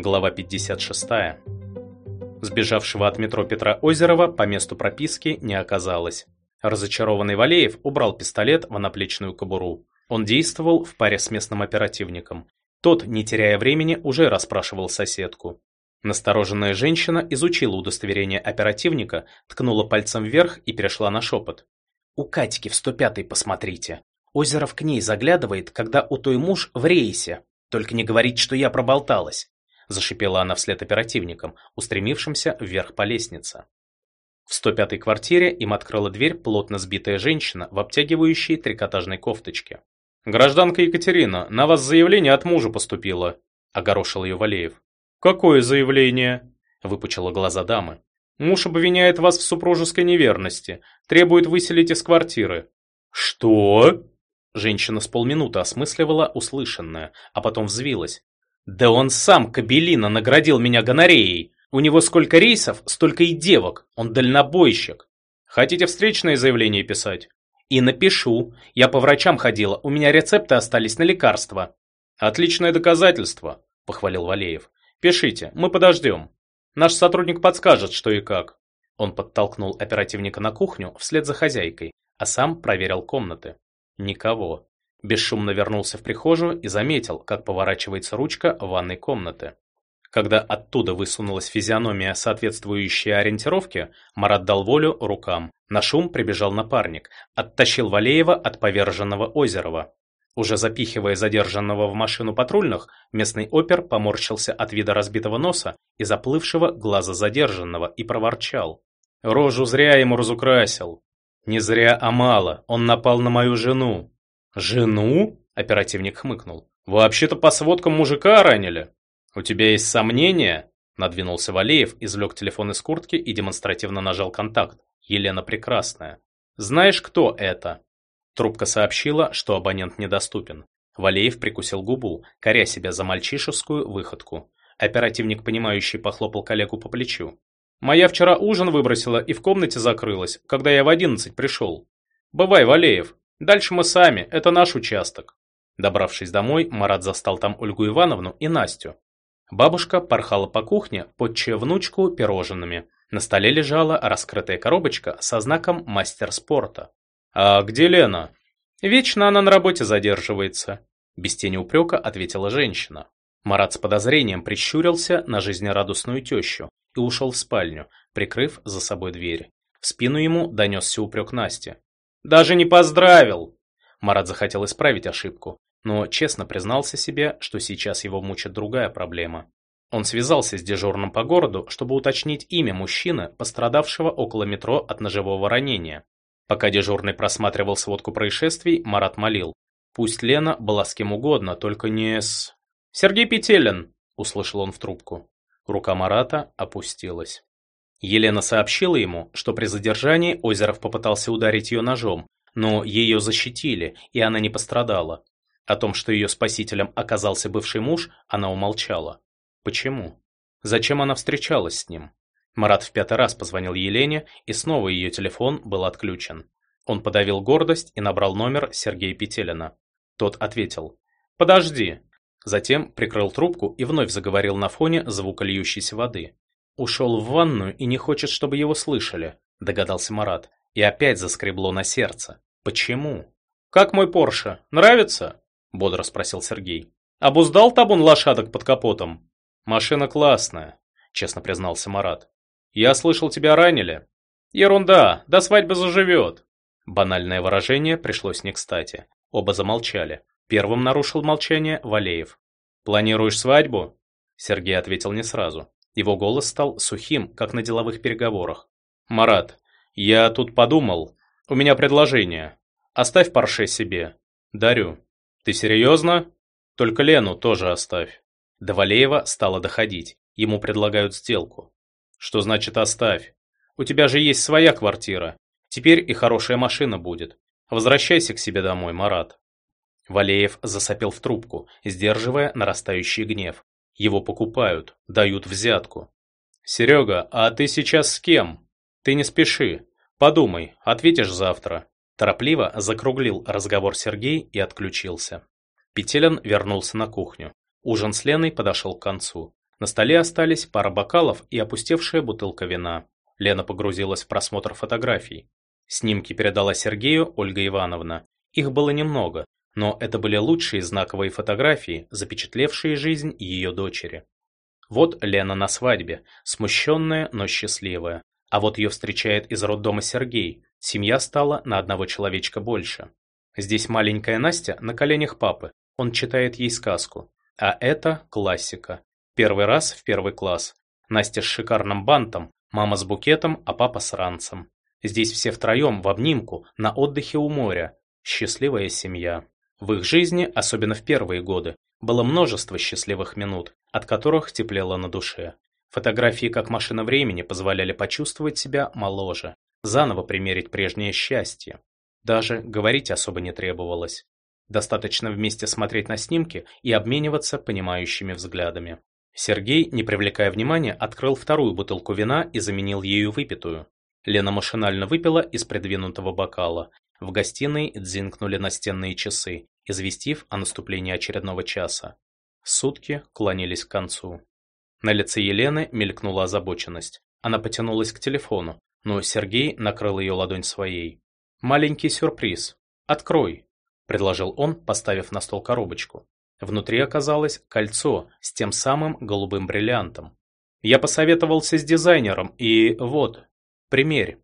Глава 56. Сбежавшего от метро Петра Озерова по месту прописки не оказалось. Разочарованный Валеев убрал пистолет в наплечную кобуру. Он действовал в паре с местным оперативником. Тот, не теряя времени, уже расспрашивал соседку. Настороженная женщина изучила удостоверение оперативника, ткнула пальцем вверх и перешла на шепот. «У Катьки в 105-й посмотрите. Озеров к ней заглядывает, когда у той муж в рейсе. Только не говорить, что я проболталась зашипела она вслед оперативникам, устремившимся вверх по лестнице. В 105-й квартире им открыла дверь плотно сбитая женщина в обтягивающей трикотажной кофточке. «Гражданка Екатерина, на вас заявление от мужа поступило», – огорошил ее Валеев. «Какое заявление?» – выпучила глаза дамы. «Муж обвиняет вас в супружеской неверности, требует выселить из квартиры». «Что?» Женщина с полминуты осмысливала услышанное, а потом взвилась. Да он сам, Кабелина, наградил меня гонореей. У него сколько рейсов, столько и девок. Он дальнобойщик. Хотите встречное заявление писать? И напишу. Я по врачам ходила, у меня рецепты остались на лекарства. Отличное доказательство, похвалил Валеев. Пишите, мы подождем. Наш сотрудник подскажет, что и как. Он подтолкнул оперативника на кухню вслед за хозяйкой, а сам проверил комнаты. Никого. Бесшумно вернулся в прихожую и заметил, как поворачивается ручка ванной комнаты. Когда оттуда высунулась физиономия, соответствующая ориентировке, Марат дал волю рукам. На шум прибежал напарник, оттащил Валеева от поверженного Озерова. Уже запихивая задержанного в машину патрульных, местный опер поморщился от вида разбитого носа и заплывшего глаза задержанного и проворчал. «Рожу зря ему разукрасил. Не зря, а мало. Он напал на мою жену. «Жену?» – оперативник хмыкнул. «Вообще-то по сводкам мужика ранили. У тебя есть сомнения?» Надвинулся Валеев, извлек телефон из куртки и демонстративно нажал контакт. Елена Прекрасная. «Знаешь, кто это?» Трубка сообщила, что абонент недоступен. Валеев прикусил губу, коря себя за мальчишескую выходку. Оперативник, понимающий, похлопал коллегу по плечу. «Моя вчера ужин выбросила и в комнате закрылась, когда я в одиннадцать пришел. Бывай, Валеев, Дальше мы сами, это наш участок. Добравшись домой, Марат застал там Ольгу Ивановну и Настю. Бабушка порхала по кухне, подчая внучку пирожными. На столе лежала раскрытая коробочка со знаком «Мастер спорта». «А где Лена?» «Вечно она на работе задерживается», – без тени упрека ответила женщина. Марат с подозрением прищурился на жизнерадостную тещу и ушел в спальню, прикрыв за собой дверь. В спину ему донесся упрек Насти. Даже не поздравил!» Марат захотел исправить ошибку, но честно признался себе, что сейчас его мучит другая проблема. Он связался с дежурным по городу, чтобы уточнить имя мужчины, пострадавшего около метро от ножевого ранения. Пока дежурный просматривал сводку происшествий, Марат молил. Пусть Лена была с кем угодно, только не с... «Сергей Петелин!» – услышал он в трубку. Рука Марата опустилась. Елена сообщила ему, что при задержании Озеров попытался ударить ее ножом, но ее защитили, и она не пострадала. О том, что ее спасителем оказался бывший муж, она умолчала. Почему? Зачем она встречалась с ним? Марат в пятый раз позвонил Елене, и снова ее телефон был отключен. Он подавил гордость и набрал номер Сергея Петелина. Тот ответил «Подожди». Затем прикрыл трубку и вновь заговорил на фоне звука льющейся воды. Ушел в ванную и не хочет, чтобы его слышали, догадался Марат. И опять заскребло на сердце. Почему? Как мой Порше? Нравится? Бодро спросил Сергей. Обуздал табун лошадок под капотом? Машина классная, честно признался Марат. Я слышал, тебя ранили. Ерунда, до свадьбы заживет. Банальное выражение пришлось не кстати. Оба замолчали. Первым нарушил молчание Валеев. «Планируешь свадьбу?» Сергей ответил не сразу. Его голос стал сухим, как на деловых переговорах. «Марат, я тут подумал. У меня предложение. Оставь парше себе. Дарю. Ты серьезно? Только Лену тоже оставь». До Валеева стало доходить. Ему предлагают сделку. «Что значит оставь? У тебя же есть своя квартира. Теперь и хорошая машина будет. Возвращайся к себе домой, Марат». Валеев засопел в трубку, сдерживая нарастающий гнев. Его покупают, дают взятку. Серега, а ты сейчас с кем? Ты не спеши. Подумай, ответишь завтра. Торопливо закруглил разговор Сергей и отключился. Петелин вернулся на кухню. Ужин с Леной подошел к концу. На столе остались пара бокалов и опустевшая бутылка вина. Лена погрузилась в просмотр фотографий. Снимки передала Сергею Ольга Ивановна. Их было немного, но это были лучшие знаковые фотографии, запечатлевшие жизнь ее дочери. Вот Лена на свадьбе, смущенная, но счастливая. А вот ее встречает из роддома Сергей. Семья стала на одного человечка больше. Здесь маленькая Настя на коленях папы. Он читает ей сказку. А это классика. Первый раз в первый класс. Настя с шикарным бантом, мама с букетом, а папа с ранцем. Здесь все втроем в обнимку, на отдыхе у моря. Счастливая семья. В их жизни, особенно в первые годы, было множество счастливых минут, от которых теплело на душе. Фотографии как машина времени позволяли почувствовать себя моложе, заново примерить прежнее счастье. Даже говорить особо не требовалось. Достаточно вместе смотреть на снимки и обмениваться понимающими взглядами. Сергей, не привлекая внимания, открыл вторую бутылку вина и заменил ею выпитую. Лена машинально выпила из придвинутого бокала. В гостиной дзинкнули настенные часы, известив о наступлении очередного часа. Сутки клонились к концу. На лице Елены мелькнула озабоченность. Она потянулась к телефону, но Сергей накрыл ее ладонь своей. «Маленький сюрприз. Открой», – предложил он, поставив на стол коробочку. Внутри оказалось кольцо с тем самым голубым бриллиантом. Я посоветовался с дизайнером, и вот, примерь.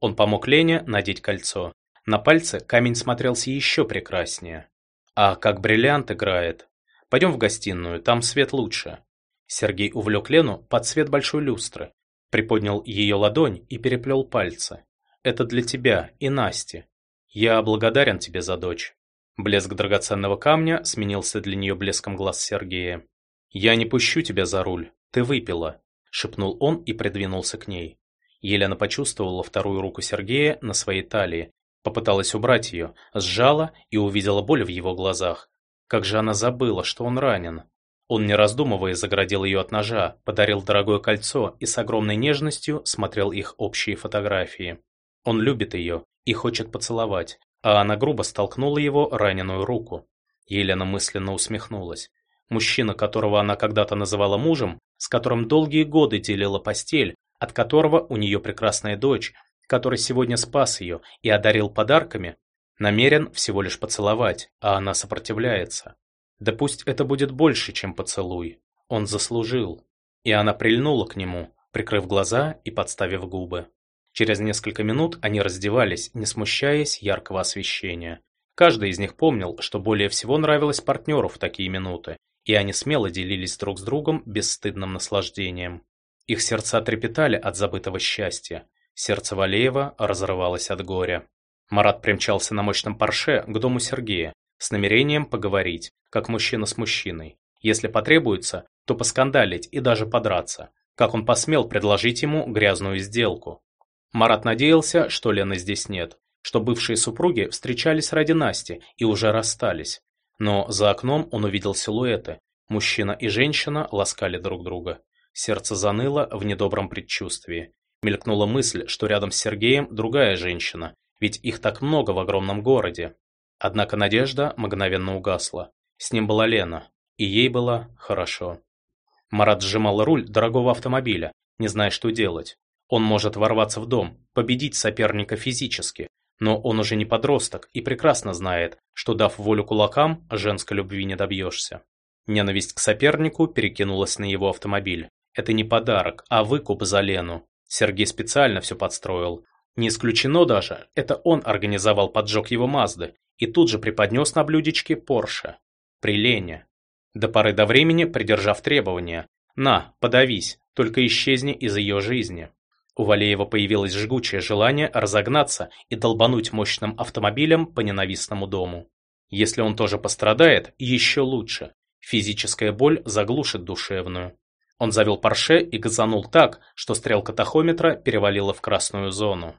Он помог Лене надеть кольцо. На пальце камень смотрелся еще прекраснее. А как бриллиант играет. Пойдем в гостиную, там свет лучше. Сергей увлек Лену под свет большой люстры, приподнял ее ладонь и переплел пальцы. Это для тебя и Насти. Я благодарен тебе за дочь. Блеск драгоценного камня сменился для нее блеском глаз Сергея. «Я не пущу тебя за руль, ты выпила», – шепнул он и придвинулся к ней. Елена почувствовала вторую руку Сергея на своей талии, попыталась убрать ее, сжала и увидела боль в его глазах. Как же она забыла, что он ранен. Он, не раздумывая, заградил ее от ножа, подарил дорогое кольцо и с огромной нежностью смотрел их общие фотографии. Он любит ее и хочет поцеловать, а она грубо столкнула его раненую руку. Елена мысленно усмехнулась. Мужчина, которого она когда-то называла мужем, с которым долгие годы делила постель, от которого у нее прекрасная дочь, который сегодня спас ее и одарил подарками, намерен всего лишь поцеловать, а она сопротивляется. Да пусть это будет больше, чем поцелуй. Он заслужил. И она прильнула к нему, прикрыв глаза и подставив губы. Через несколько минут они раздевались, не смущаясь яркого освещения. Каждый из них помнил, что более всего нравилось партнеру в такие минуты, и они смело делились друг с другом бесстыдным наслаждением. Их сердца трепетали от забытого счастья. Сердце Валеева разрывалось от горя. Марат примчался на мощном парше к дому Сергея с намерением поговорить, как мужчина с мужчиной. Если потребуется, то поскандалить и даже подраться. Как он посмел предложить ему грязную сделку. Марат надеялся, что Лены здесь нет, что бывшие супруги встречались ради Насти и уже расстались. Но за окном он увидел силуэты. Мужчина и женщина ласкали друг друга. Сердце заныло в недобром предчувствии. Мелькнула мысль, что рядом с Сергеем другая женщина, ведь их так много в огромном городе. Однако надежда мгновенно угасла. С ним была Лена, и ей было хорошо. Марат сжимал руль дорогого автомобиля, не зная, что делать. Он может ворваться в дом, победить соперника физически, но он уже не подросток и прекрасно знает, что дав волю кулакам, женской любви не добьешься. Ненависть к сопернику перекинулась на его автомобиль. Это не подарок, а выкуп за Лену. Сергей специально все подстроил. Не исключено даже, это он организовал поджог его Мазды и тут же преподнес на блюдечке Порше. При Лене. До поры до времени придержав требования. На, подавись, только исчезни из ее жизни. У Валеева появилось жгучее желание разогнаться и долбануть мощным автомобилем по ненавистному дому. Если он тоже пострадает, еще лучше. Физическая боль заглушит душевную. Он завел Порше и газанул так, что стрелка тахометра перевалила в красную зону.